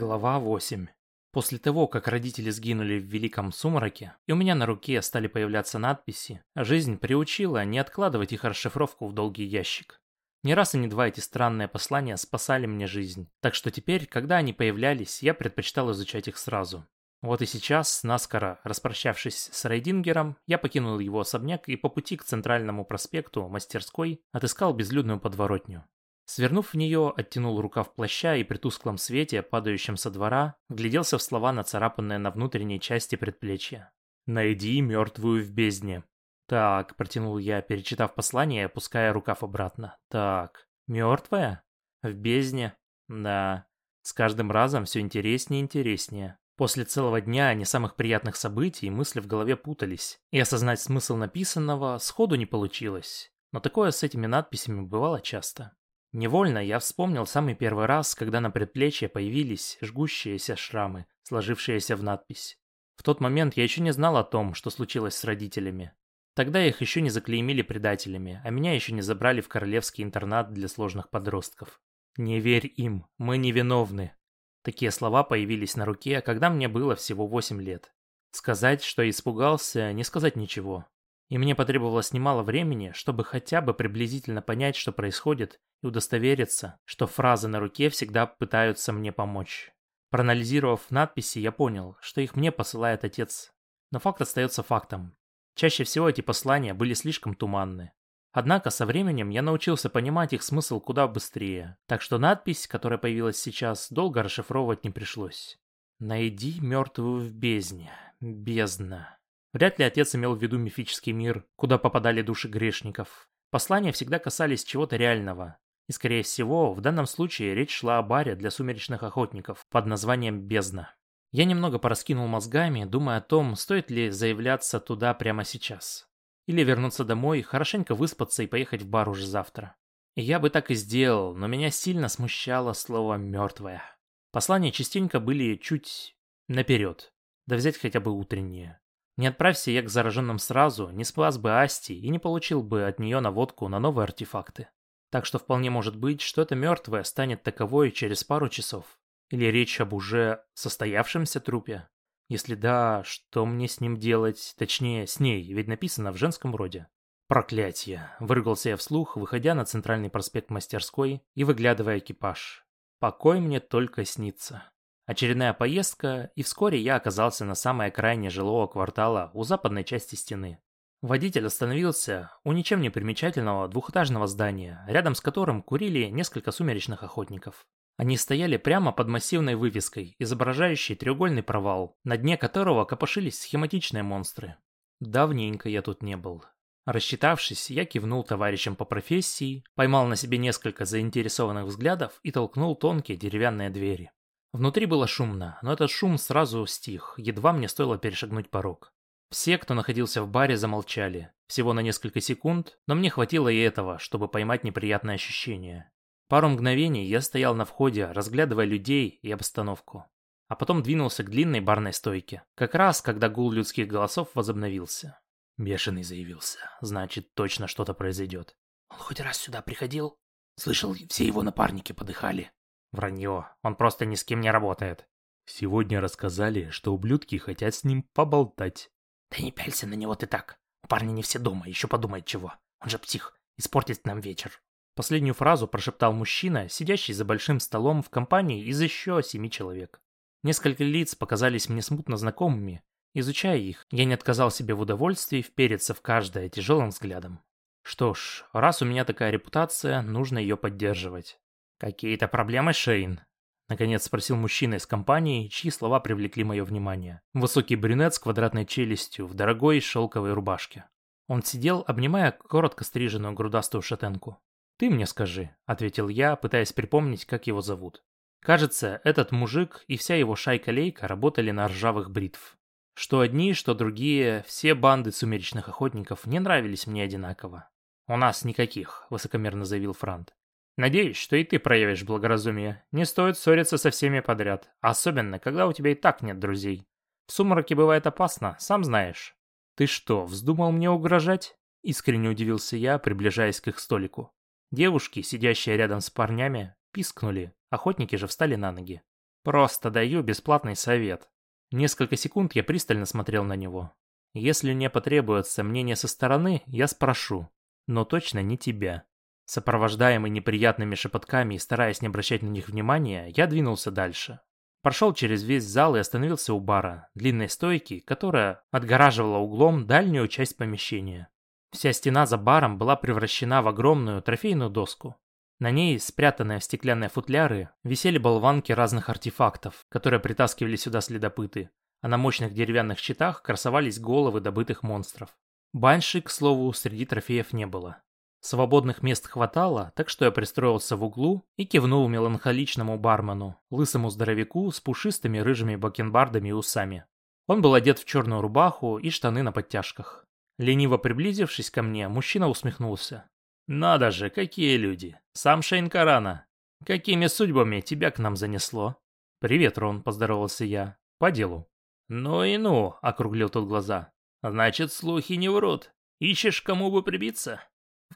Глава 8. После того, как родители сгинули в Великом Сумраке, и у меня на руке стали появляться надписи, жизнь приучила не откладывать их расшифровку в долгий ящик. Не раз и не два эти странные послания спасали мне жизнь, так что теперь, когда они появлялись, я предпочитал изучать их сразу. Вот и сейчас, наскоро распрощавшись с Рейдингером, я покинул его особняк и по пути к центральному проспекту, мастерской, отыскал безлюдную подворотню. Свернув в нее, оттянул рукав плаща и при тусклом свете, падающем со двора, вгляделся в слова, нацарапанные на внутренней части предплечья. «Найди мертвую в бездне». «Так», — протянул я, перечитав послание опуская рукав обратно. «Так, мертвая? В бездне? Да. С каждым разом все интереснее и интереснее». После целого дня не самых приятных событий мысли в голове путались, и осознать смысл написанного сходу не получилось. Но такое с этими надписями бывало часто. Невольно я вспомнил самый первый раз, когда на предплечье появились жгущиеся шрамы, сложившиеся в надпись. В тот момент я еще не знал о том, что случилось с родителями. Тогда их еще не заклеймили предателями, а меня еще не забрали в королевский интернат для сложных подростков. «Не верь им, мы невиновны». Такие слова появились на руке, когда мне было всего 8 лет. Сказать, что испугался, не сказать ничего. И мне потребовалось немало времени, чтобы хотя бы приблизительно понять, что происходит, и удостовериться, что фразы на руке всегда пытаются мне помочь. Проанализировав надписи, я понял, что их мне посылает отец. Но факт остается фактом. Чаще всего эти послания были слишком туманны. Однако со временем я научился понимать их смысл куда быстрее, так что надпись, которая появилась сейчас, долго расшифровывать не пришлось. «Найди мертвую в бездне. Бездна». Вряд ли отец имел в виду мифический мир, куда попадали души грешников. Послания всегда касались чего-то реального, и, скорее всего, в данном случае речь шла о баре для сумеречных охотников под названием «Бездна». Я немного пораскинул мозгами, думая о том, стоит ли заявляться туда прямо сейчас. Или вернуться домой, хорошенько выспаться и поехать в бар уже завтра. И я бы так и сделал, но меня сильно смущало слово «мертвое». Послания частенько были чуть наперед, да взять хотя бы утренние. Не отправься я к зараженным сразу, не спас бы Асти и не получил бы от нее наводку на новые артефакты. Так что вполне может быть, что это мертвое станет таковой через пару часов. Или речь об уже состоявшемся трупе. Если да, что мне с ним делать? Точнее, с ней, ведь написано в женском роде. Проклятье. Выругался я вслух, выходя на центральный проспект мастерской и выглядывая экипаж. Покой мне только снится. Очередная поездка, и вскоре я оказался на самой окраине жилого квартала у западной части стены. Водитель остановился у ничем не примечательного двухэтажного здания, рядом с которым курили несколько сумеречных охотников. Они стояли прямо под массивной вывеской, изображающей треугольный провал, на дне которого копошились схематичные монстры. Давненько я тут не был. Рассчитавшись, я кивнул товарищам по профессии, поймал на себе несколько заинтересованных взглядов и толкнул тонкие деревянные двери. Внутри было шумно, но этот шум сразу стих, едва мне стоило перешагнуть порог. Все, кто находился в баре, замолчали. Всего на несколько секунд, но мне хватило и этого, чтобы поймать неприятное ощущение. Пару мгновений я стоял на входе, разглядывая людей и обстановку. А потом двинулся к длинной барной стойке. Как раз, когда гул людских голосов возобновился. Бешеный заявился. Значит, точно что-то произойдет. Он хоть раз сюда приходил? Слышал, все его напарники подыхали. Вранье. Он просто ни с кем не работает. Сегодня рассказали, что ублюдки хотят с ним поболтать. Да не пялься на него ты так. У парня не все дома, еще подумает чего. Он же псих. Испортит нам вечер. Последнюю фразу прошептал мужчина, сидящий за большим столом в компании из еще семи человек. Несколько лиц показались мне смутно знакомыми. Изучая их, я не отказал себе в удовольствии впериться в каждое тяжелым взглядом. Что ж, раз у меня такая репутация, нужно ее поддерживать. «Какие-то проблемы, Шейн?» Наконец спросил мужчина из компании, чьи слова привлекли мое внимание. Высокий брюнет с квадратной челюстью в дорогой шелковой рубашке. Он сидел, обнимая коротко стриженную грудастую шатенку. «Ты мне скажи», — ответил я, пытаясь припомнить, как его зовут. Кажется, этот мужик и вся его шайка-лейка работали на ржавых бритв. Что одни, что другие, все банды сумеречных охотников не нравились мне одинаково. «У нас никаких», — высокомерно заявил Франт. Надеюсь, что и ты проявишь благоразумие. Не стоит ссориться со всеми подряд, особенно, когда у тебя и так нет друзей. В сумраке бывает опасно, сам знаешь. Ты что, вздумал мне угрожать? Искренне удивился я, приближаясь к их столику. Девушки, сидящие рядом с парнями, пискнули, охотники же встали на ноги. Просто даю бесплатный совет. Несколько секунд я пристально смотрел на него. Если мне потребуется мнение со стороны, я спрошу. Но точно не тебя. Сопровождаемый неприятными шепотками и стараясь не обращать на них внимания, я двинулся дальше. Прошел через весь зал и остановился у бара, длинной стойки, которая отгораживала углом дальнюю часть помещения. Вся стена за баром была превращена в огромную трофейную доску. На ней, спрятанные в стеклянные футляры, висели болванки разных артефактов, которые притаскивали сюда следопыты, а на мощных деревянных щитах красовались головы добытых монстров. Банши, к слову, среди трофеев не было. Свободных мест хватало, так что я пристроился в углу и кивнул меланхоличному бармену, лысому здоровяку с пушистыми рыжими бакенбардами и усами. Он был одет в черную рубаху и штаны на подтяжках. Лениво приблизившись ко мне, мужчина усмехнулся. «Надо же, какие люди! Сам Шейн Карана! Какими судьбами тебя к нам занесло?» «Привет, Рон», — поздоровался я. «По делу». «Ну и ну», — округлил тот глаза. «Значит, слухи не врут. Ищешь, кому бы прибиться?»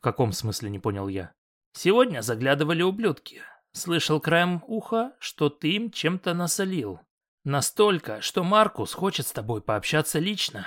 «В каком смысле, не понял я?» «Сегодня заглядывали ублюдки. Слышал краем уха, что ты им чем-то насолил. Настолько, что Маркус хочет с тобой пообщаться лично».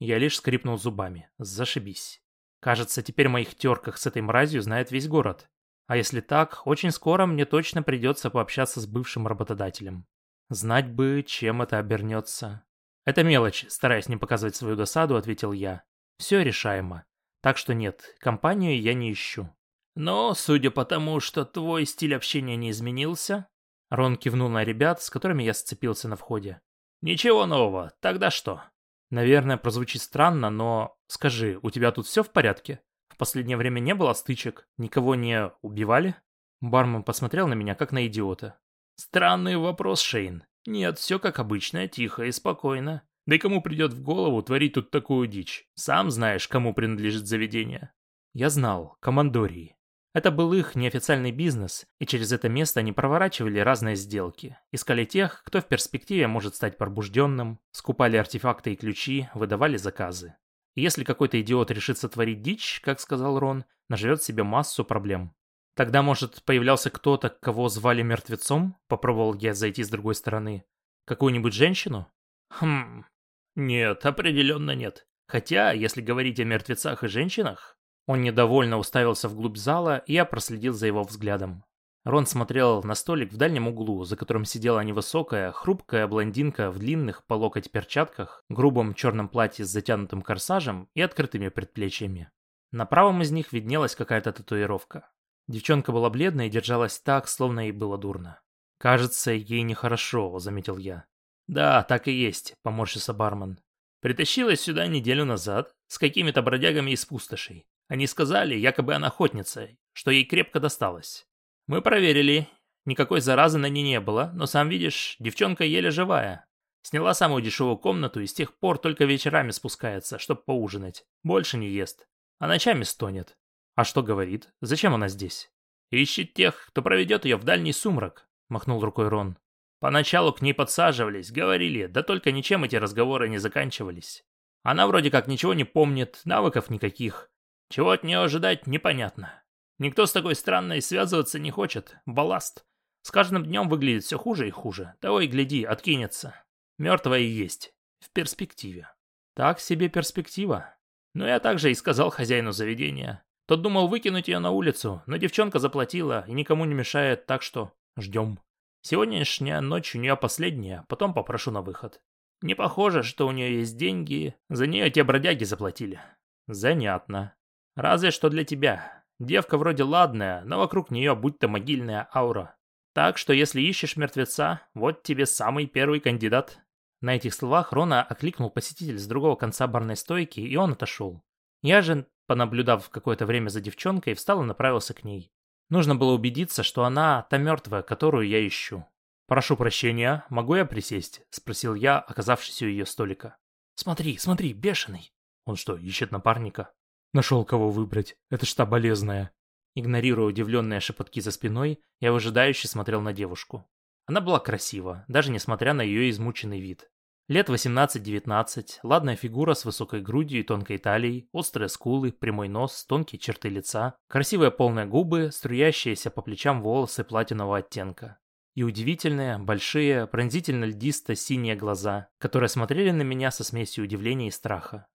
Я лишь скрипнул зубами. Зашибись. Кажется, теперь о моих терках с этой мразью знает весь город. А если так, очень скоро мне точно придется пообщаться с бывшим работодателем. Знать бы, чем это обернется. Это мелочь, стараясь не показывать свою досаду, ответил я. Все решаемо. Так что нет, компанию я не ищу. Но, судя по тому, что твой стиль общения не изменился... Рон кивнул на ребят, с которыми я сцепился на входе. Ничего нового, тогда что? Наверное, прозвучит странно, но... Скажи, у тебя тут все в порядке? В последнее время не было стычек? Никого не убивали? Бармен посмотрел на меня, как на идиота. Странный вопрос, Шейн. Нет, все как обычно, тихо и спокойно. Да и кому придет в голову творить тут такую дичь? Сам знаешь, кому принадлежит заведение. Я знал, командории. Это был их неофициальный бизнес, и через это место они проворачивали разные сделки. Искали тех, кто в перспективе может стать пробужденным, скупали артефакты и ключи, выдавали заказы. И если какой-то идиот решится творить дичь, как сказал Рон, наживет себе массу проблем. Тогда, может, появлялся кто-то, кого звали мертвецом? Попробовал я зайти с другой стороны. Какую-нибудь женщину? Хм... Нет, определенно нет. Хотя, если говорить о мертвецах и женщинах, он недовольно уставился вглубь зала, и я проследил за его взглядом. Рон смотрел на столик в дальнем углу, за которым сидела невысокая, хрупкая блондинка в длинных по локоть перчатках, грубом черном платье с затянутым корсажем и открытыми предплечьями. На правом из них виднелась какая-то татуировка. Девчонка была бледной и держалась так, словно ей было дурно. «Кажется, ей нехорошо», — заметил я. «Да, так и есть», — поморщился бармен. «Притащилась сюда неделю назад с какими-то бродягами из пустошей. Они сказали, якобы она охотница, что ей крепко досталось. Мы проверили, никакой заразы на ней не было, но сам видишь, девчонка еле живая. Сняла самую дешевую комнату и с тех пор только вечерами спускается, чтобы поужинать. Больше не ест. А ночами стонет. А что говорит? Зачем она здесь? Ищет тех, кто проведет ее в дальний сумрак, махнул рукой Рон. Поначалу к ней подсаживались, говорили, да только ничем эти разговоры не заканчивались. Она вроде как ничего не помнит, навыков никаких. Чего от нее ожидать, непонятно. Никто с такой странной связываться не хочет. Балласт. С каждым днем выглядит все хуже и хуже. Того и гляди, откинется. Мертвая и есть. В перспективе. Так себе перспектива. Но я также и сказал хозяину заведения. Тот думал выкинуть ее на улицу, но девчонка заплатила и никому не мешает, так что ждем. Сегодняшняя ночь у нее последняя, потом попрошу на выход. Не похоже, что у нее есть деньги, за нее те бродяги заплатили. Занятно. Разве что для тебя. Девка вроде ладная, но вокруг нее будто могильная аура. Так что если ищешь мертвеца, вот тебе самый первый кандидат. На этих словах Рона окликнул посетитель с другого конца барной стойки, и он отошел. Я же, понаблюдав какое-то время за девчонкой, встал и направился к ней. Нужно было убедиться, что она та мертвая, которую я ищу. «Прошу прощения, могу я присесть?» – спросил я, оказавшись у ее столика. «Смотри, смотри, бешеный!» «Он что, ищет напарника?» Нашел кого выбрать. Это ж та болезная. Игнорируя удивленные шепотки за спиной, я выжидающе смотрел на девушку. Она была красива, даже несмотря на ее измученный вид. Лет 18-19, ладная фигура с высокой грудью и тонкой талией, острые скулы, прямой нос, тонкие черты лица, красивые полные губы, струящиеся по плечам волосы платинового оттенка. И удивительные, большие, пронзительно-льдисто-синие глаза, которые смотрели на меня со смесью удивления и страха.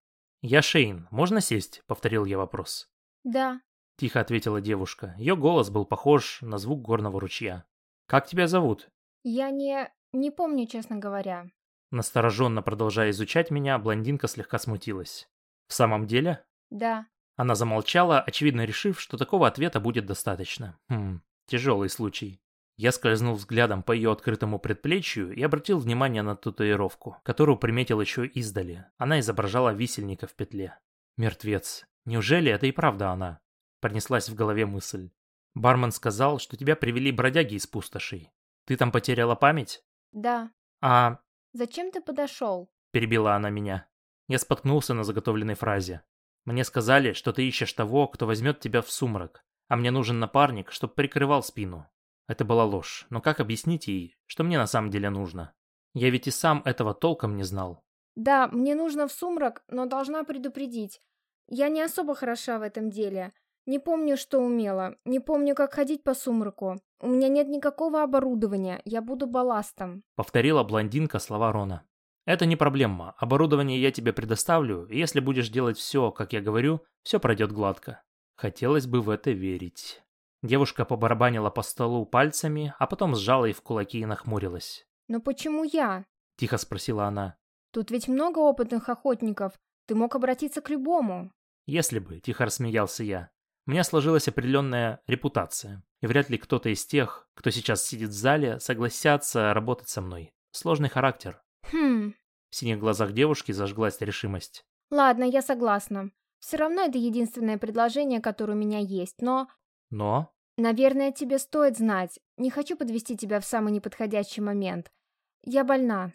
«Я Шейн, можно сесть?» — повторил я вопрос. «Да». — тихо ответила девушка. Ее голос был похож на звук горного ручья. «Как тебя зовут?» «Я не... не помню, честно говоря». Настороженно продолжая изучать меня, блондинка слегка смутилась. «В самом деле?» «Да». Она замолчала, очевидно решив, что такого ответа будет достаточно. Хм, тяжелый случай. Я скользнул взглядом по ее открытому предплечью и обратил внимание на татуировку, которую приметил еще издали. Она изображала висельника в петле. Мертвец. Неужели это и правда она? Пронеслась в голове мысль. Бармен сказал, что тебя привели бродяги из пустошей. Ты там потеряла память? Да. А... Зачем ты подошел? Перебила она меня. Я споткнулся на заготовленной фразе. Мне сказали, что ты ищешь того, кто возьмет тебя в сумрак, а мне нужен напарник, чтобы прикрывал спину. Это была ложь, но как объяснить ей, что мне на самом деле нужно? Я ведь и сам этого толком не знал. Да, мне нужно в сумрак, но должна предупредить. Я не особо хороша в этом деле. Не помню, что умела. Не помню, как ходить по сумраку. У меня нет никакого оборудования. Я буду балластом. Повторила блондинка слова Рона. Это не проблема. Оборудование я тебе предоставлю, и если будешь делать все, как я говорю, все пройдет гладко. Хотелось бы в это верить. Девушка побарабанила по столу пальцами, а потом сжала их в кулаки и нахмурилась. «Но почему я?» – тихо спросила она. «Тут ведь много опытных охотников. Ты мог обратиться к любому». «Если бы», – тихо рассмеялся я. У меня сложилась определенная репутация, и вряд ли кто-то из тех, кто сейчас сидит в зале, согласятся работать со мной. Сложный характер. Хм. В синих глазах девушки зажглась решимость. Ладно, я согласна. Все равно это единственное предложение, которое у меня есть, но... Но? Наверное, тебе стоит знать. Не хочу подвести тебя в самый неподходящий момент. Я больна.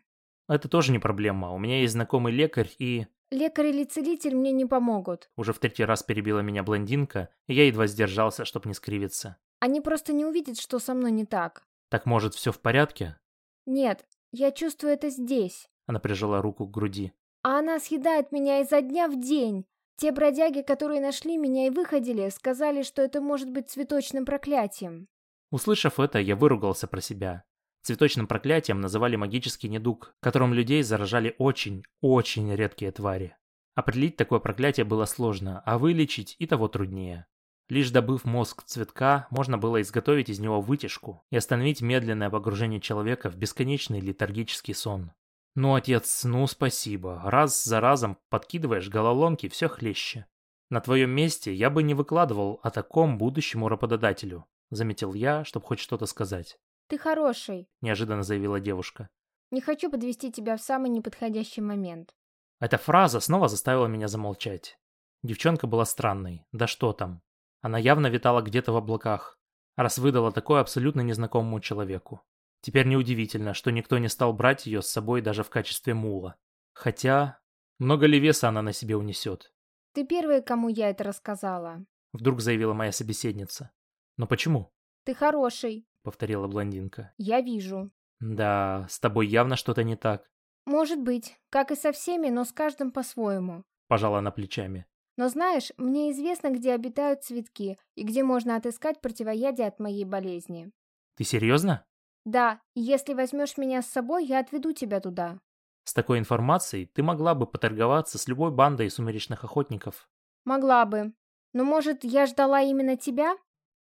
Это тоже не проблема. У меня есть знакомый лекарь и... Лекарь или целитель мне не помогут. Уже в третий раз перебила меня блондинка, и я едва сдержался, чтобы не скривиться. Они просто не увидят, что со мной не так. Так может, все в порядке? Нет, я чувствую это здесь. Она прижала руку к груди. А она съедает меня изо дня в день. Те бродяги, которые нашли меня и выходили, сказали, что это может быть цветочным проклятием. Услышав это, я выругался про себя. Цветочным проклятием называли магический недуг, которым людей заражали очень, очень редкие твари. Определить такое проклятие было сложно, а вылечить и того труднее. Лишь добыв мозг цветка, можно было изготовить из него вытяжку и остановить медленное погружение человека в бесконечный летаргический сон. Ну, отец, ну спасибо. Раз за разом подкидываешь головоломки все хлеще. На твоем месте я бы не выкладывал о таком будущему работодателю, заметил я, чтобы хоть что-то сказать. Ты хороший, неожиданно заявила девушка. Не хочу подвести тебя в самый неподходящий момент. Эта фраза снова заставила меня замолчать. Девчонка была странной, да что там. Она явно витала где-то в облаках, раз выдала такое абсолютно незнакомому человеку. Теперь неудивительно, что никто не стал брать ее с собой даже в качестве мула. Хотя, много ли веса она на себе унесет? «Ты первая, кому я это рассказала», — вдруг заявила моя собеседница. «Но почему?» «Ты хороший», — повторила блондинка. «Я вижу». «Да, с тобой явно что-то не так». «Может быть, как и со всеми, но с каждым по-своему», — пожала она плечами. «Но знаешь, мне известно, где обитают цветки и где можно отыскать противоядие от моей болезни». «Ты серьезно?» Да, если возьмешь меня с собой, я отведу тебя туда. С такой информацией ты могла бы поторговаться с любой бандой сумеречных охотников. Могла бы. Но может, я ждала именно тебя?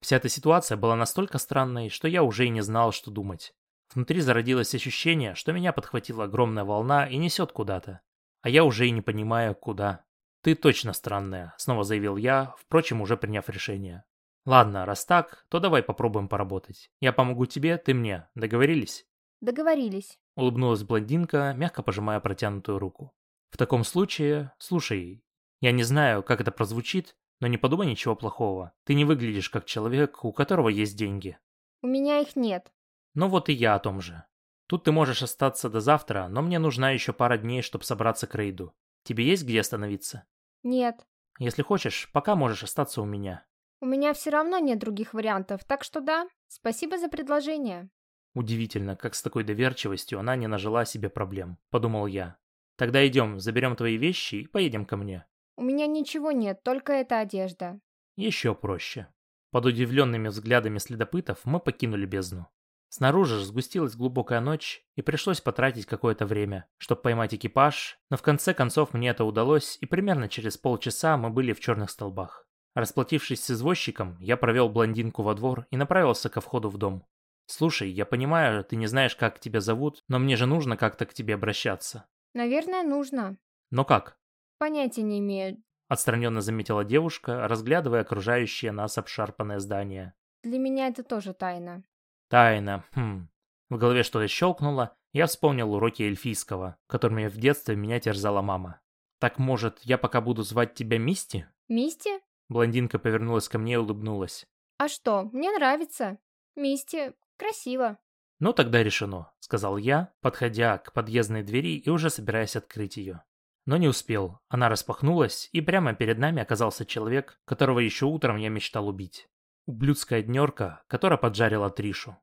Вся эта ситуация была настолько странной, что я уже и не знал, что думать. Внутри зародилось ощущение, что меня подхватила огромная волна и несет куда-то. А я уже и не понимаю, куда. «Ты точно странная», — снова заявил я, впрочем, уже приняв решение. Ладно, раз так, то давай попробуем поработать. Я помогу тебе, ты мне. Договорились? Договорились. Улыбнулась блондинка, мягко пожимая протянутую руку. В таком случае, слушай, я не знаю, как это прозвучит, но не подумай ничего плохого. Ты не выглядишь как человек, у которого есть деньги. У меня их нет. Ну вот и я о том же. Тут ты можешь остаться до завтра, но мне нужна еще пара дней, чтобы собраться к рейду. Тебе есть где остановиться? Нет. Если хочешь, пока можешь остаться у меня. У меня все равно нет других вариантов, так что да, спасибо за предложение. Удивительно, как с такой доверчивостью она не нажила себе проблем, подумал я. Тогда идем, заберем твои вещи и поедем ко мне. У меня ничего нет, только эта одежда. Еще проще. Под удивленными взглядами следопытов мы покинули бездну. Снаружи сгустилась глубокая ночь, и пришлось потратить какое-то время, чтобы поймать экипаж, но в конце концов мне это удалось, и примерно через полчаса мы были в черных столбах. Расплатившись с извозчиком, я провел блондинку во двор и направился ко входу в дом. «Слушай, я понимаю, ты не знаешь, как тебя зовут, но мне же нужно как-то к тебе обращаться». Наверное, нужно. «Но как?» Понятия не имею. Отстраненно заметила девушка, разглядывая окружающее нас обшарпанное здание. Для меня это тоже тайна. Тайна. Хм. В голове что-то щелкнуло, я вспомнил уроки эльфийского, которыми в детстве меня терзала мама. «Так, может, я пока буду звать тебя Мисти?» Мисти? Блондинка повернулась ко мне и улыбнулась. А что, мне нравится. Мисти, красиво. «Ну, тогда решено», — сказал я, подходя к подъездной двери и уже собираясь открыть ее. Но не успел. Она распахнулась, и прямо перед нами оказался человек, которого еще утром я мечтал убить. Ублюдская днерка, которая поджарила Тришу.